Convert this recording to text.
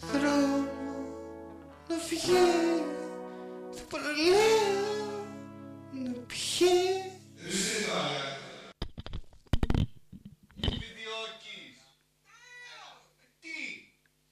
through the fear.